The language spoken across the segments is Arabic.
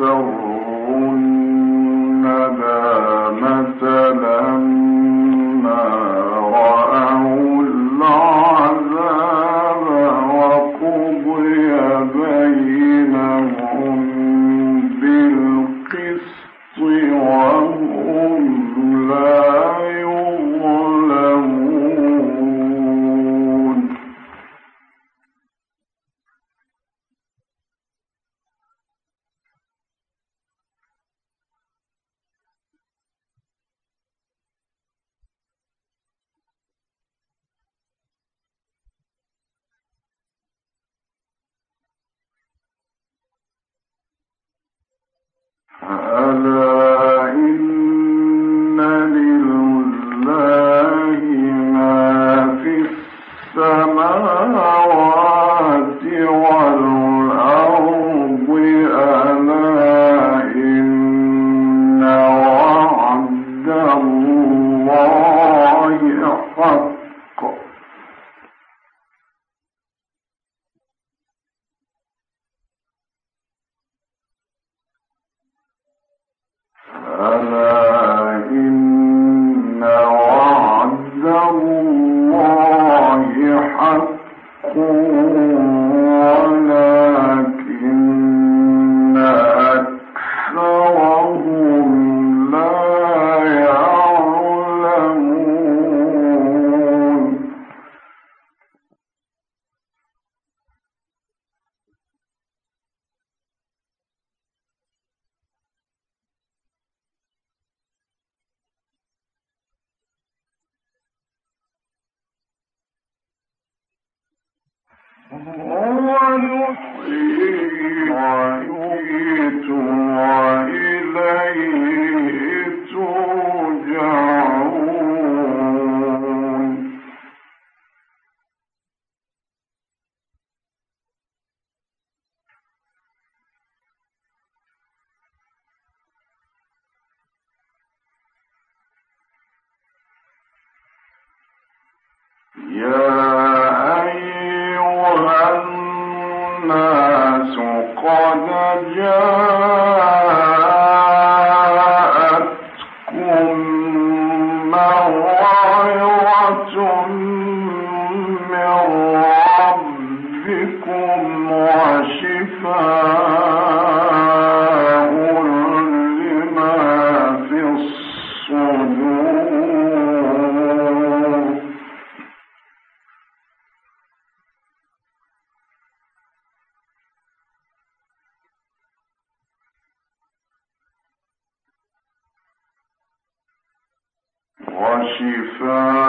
وأسروا ألا قد جاءتكم وشفاء.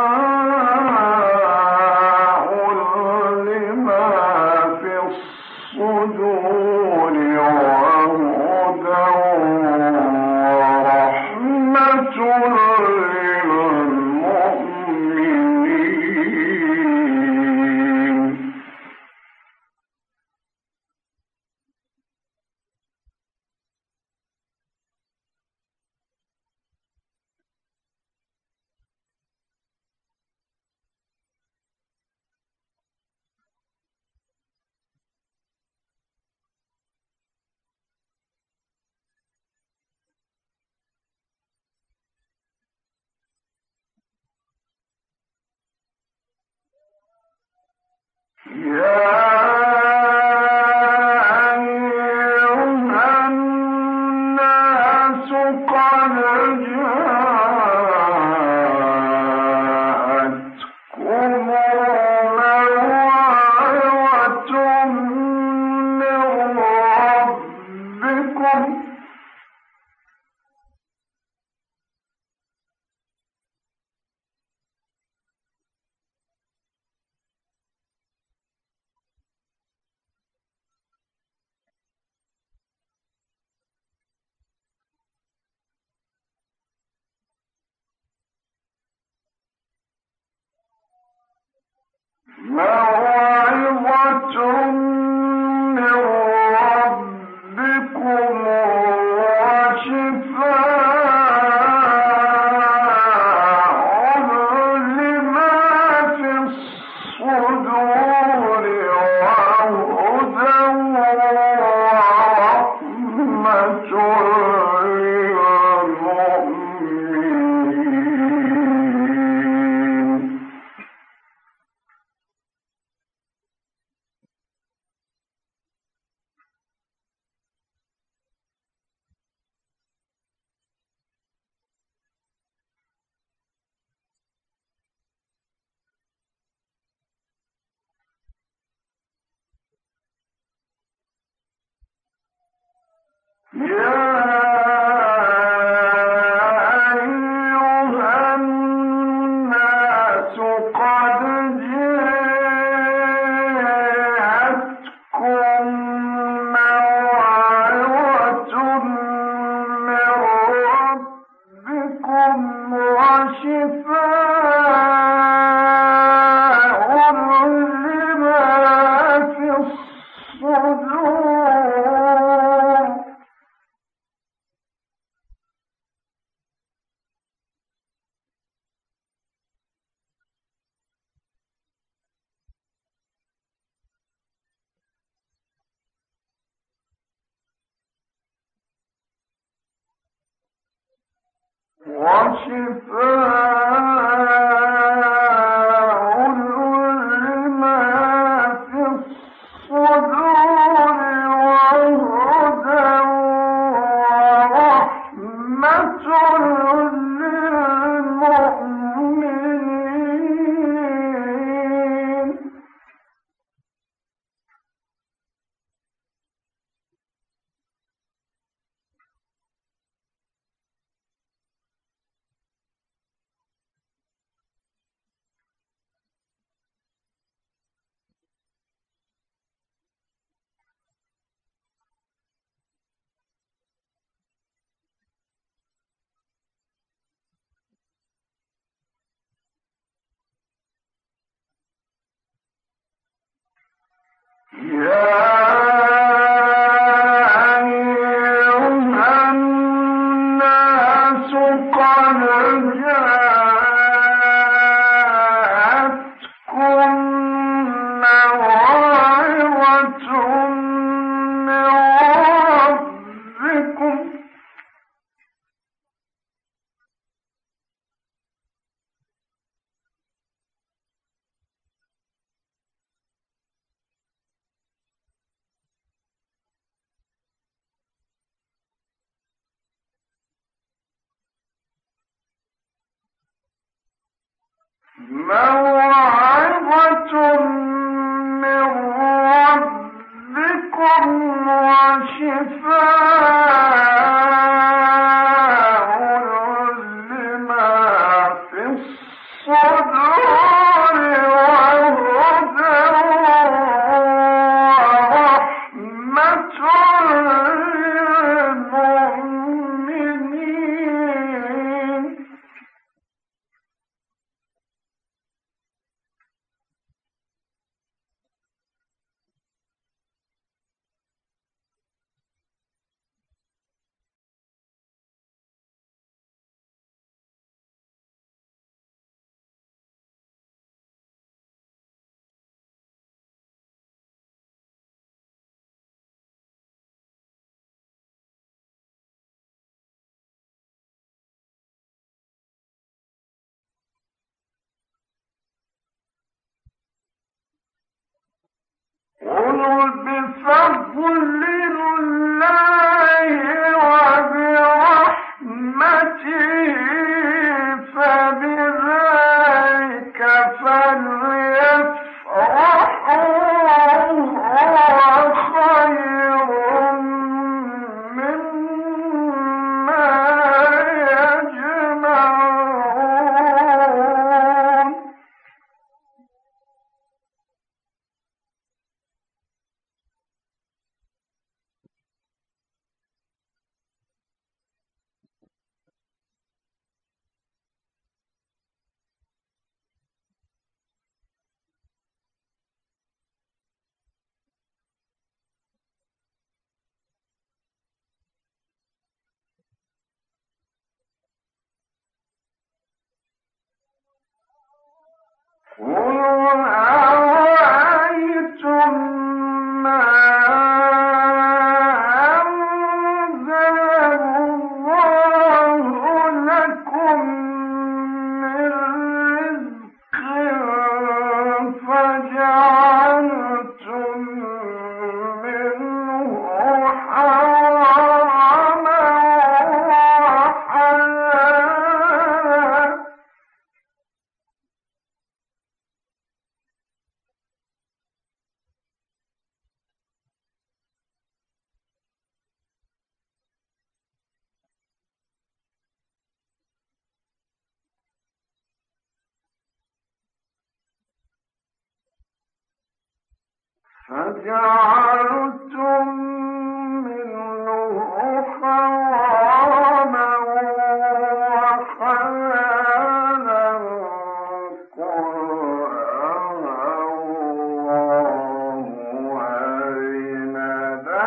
Yeah. موعظة Yeah. Once you burn. يا موعظة من ربكم وشفاء. بفضل الله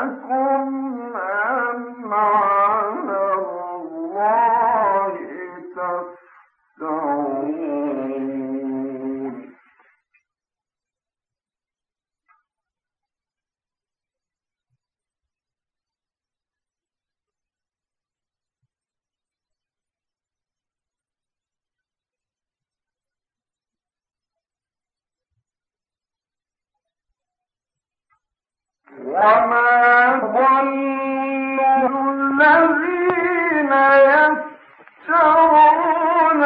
¿Ah? وما ظن الذين يفترون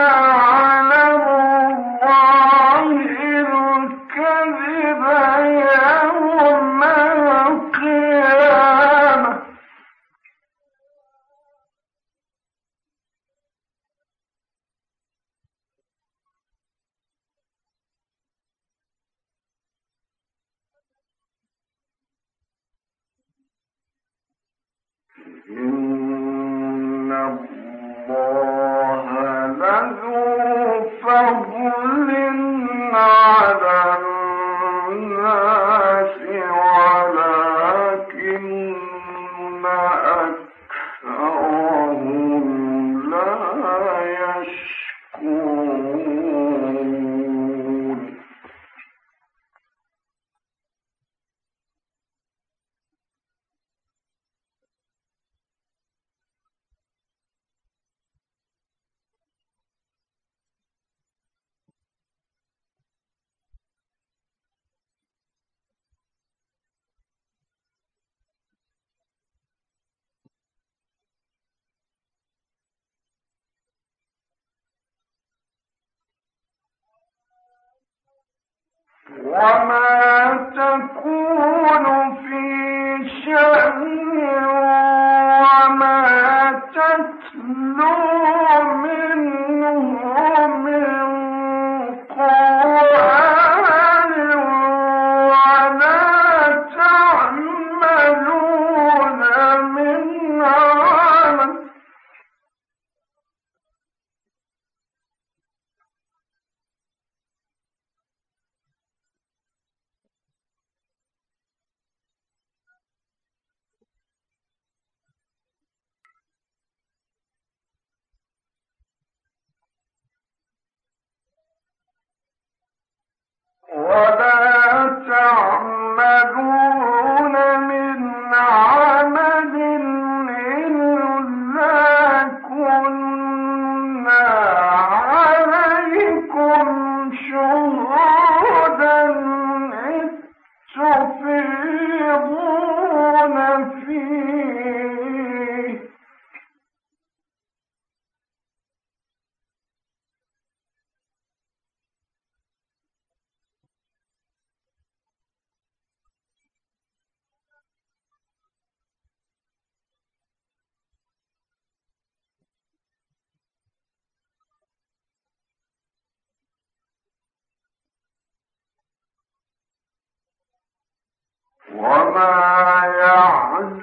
You وما تكون في وما تتلو ولا وما يعزب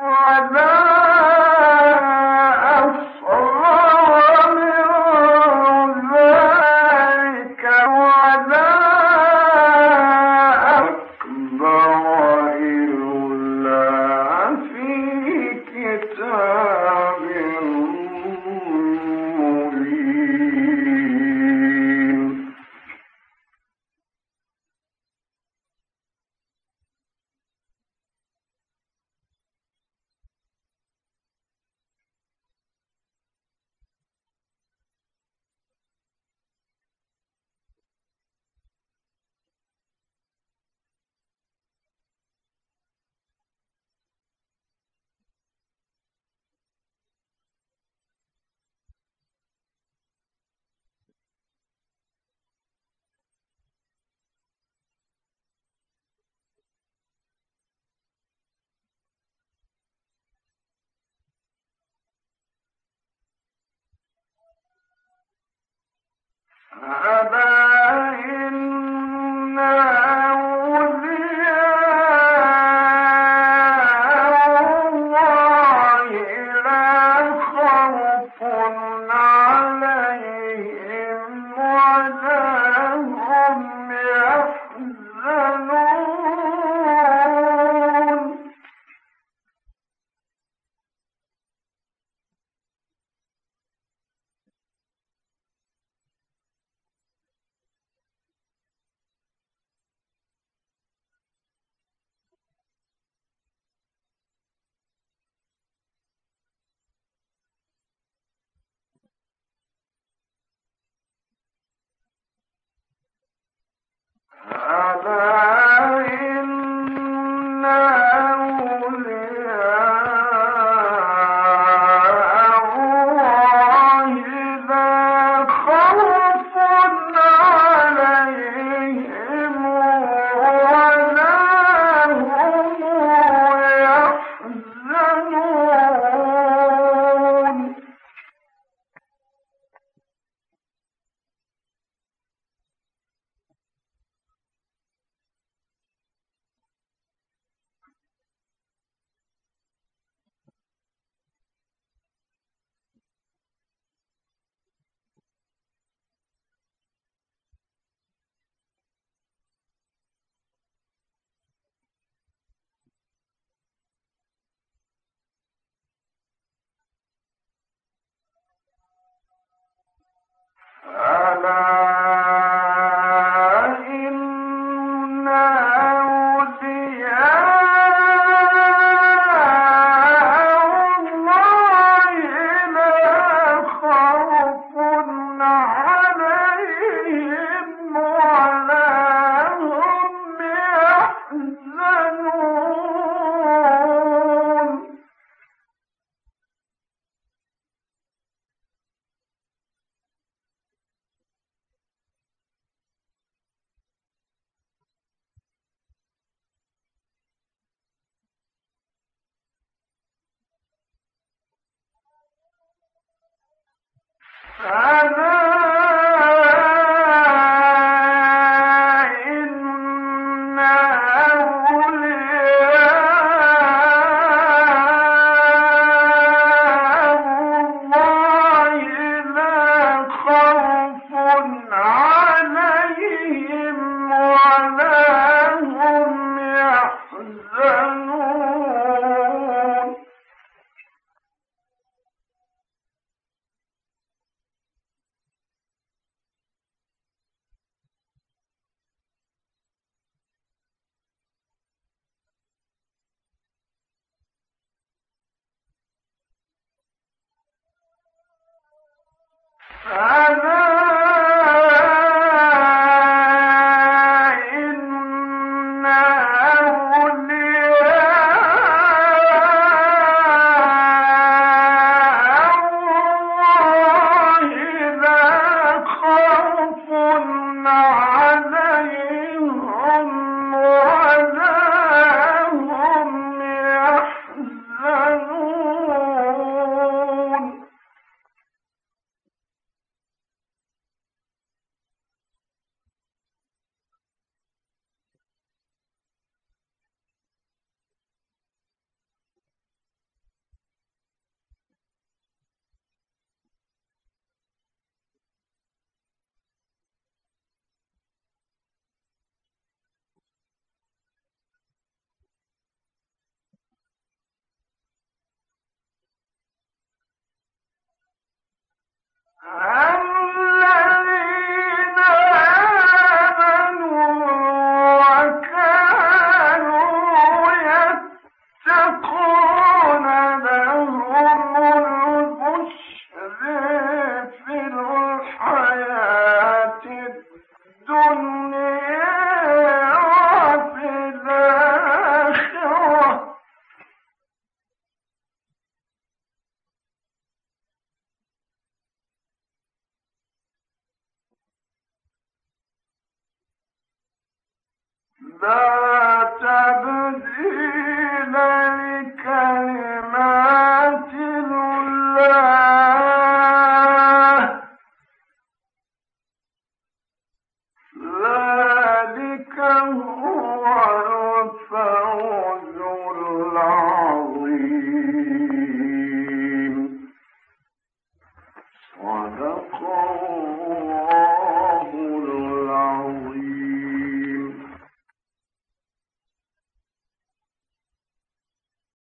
وذلك على a la هو الفوز All right. the